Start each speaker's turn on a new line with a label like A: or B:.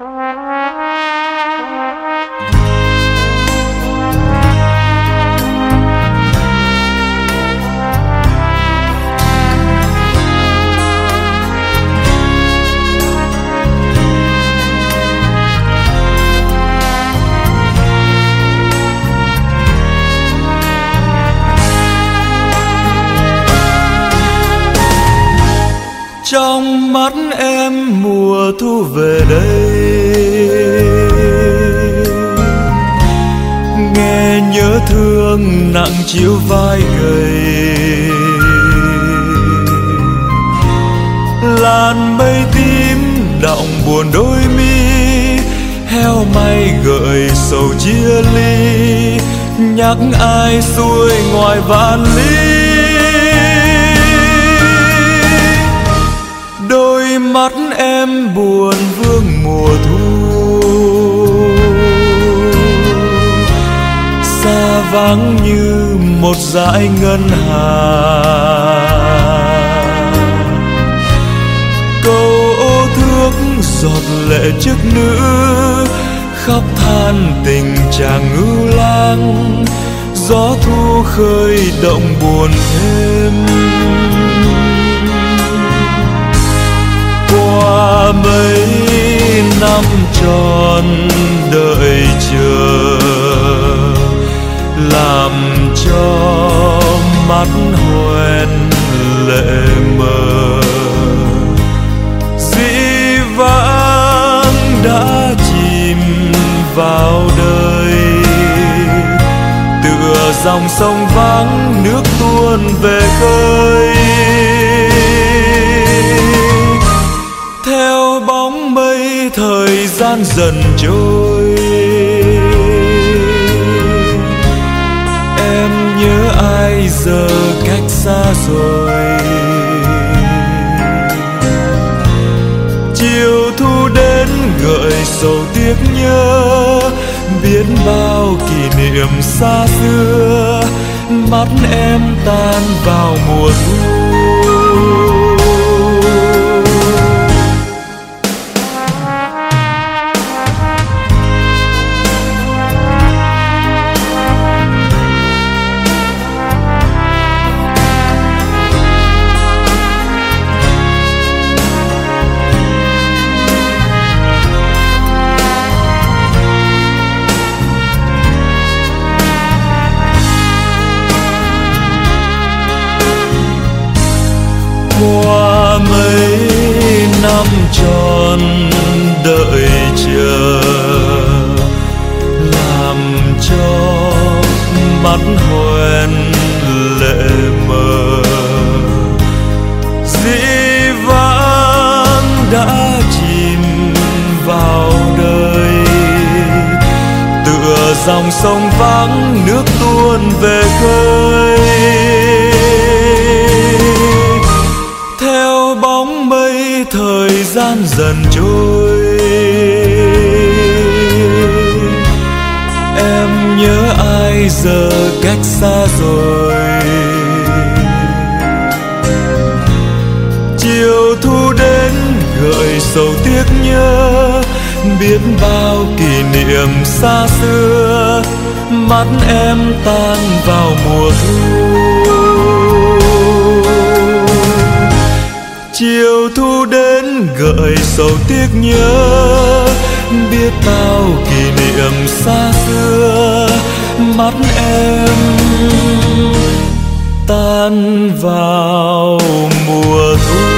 A: Uh-huh. Trong mắt em mùa thu về đây. Nghe nhớ thương nặng chiếu vai gầy làn mây tím đọng buồn đôi mi, heo may gợi sầu chia ly, nhắc ai xuôi ngoài vạn ly vắng như một dải ngân hà. Câu ô thước giọt lệ trước nữ, khóc than tình chàng ngưu lang. Gió thu khơi động buồn thêm. Qua mấy năm tròn đợi chờ làm cho mắt hoen lệ mờ. Dĩ vãng đã chìm vào đời, tựa dòng sông vắng nước tuôn về khơi. Theo bóng mây thời gian dần trôi xa rồi. Chiều thu đến gợi sầu tiếc nhớ, biết bao kỷ niệm xa xưa, mắt em tan vào mùa thu. Năm tròn đợi chờ, làm cho mắt hoen lệ mờ. Dĩ vãng đã chìm vào đời, tựa dòng sông vắng nước tuôn về gian dần trôi. Em nhớ ai giờ cách xa rồi? Chiều thu đến, gợi sầu tiếc nhớ, biết bao kỷ niệm xa xưa. Mắt em tan vào mùa thu. Chiều thu đến gợi sầu tiếc nhớ. Biết bao kỷ niệm xa xưa, mắt em tan vào mùa thu.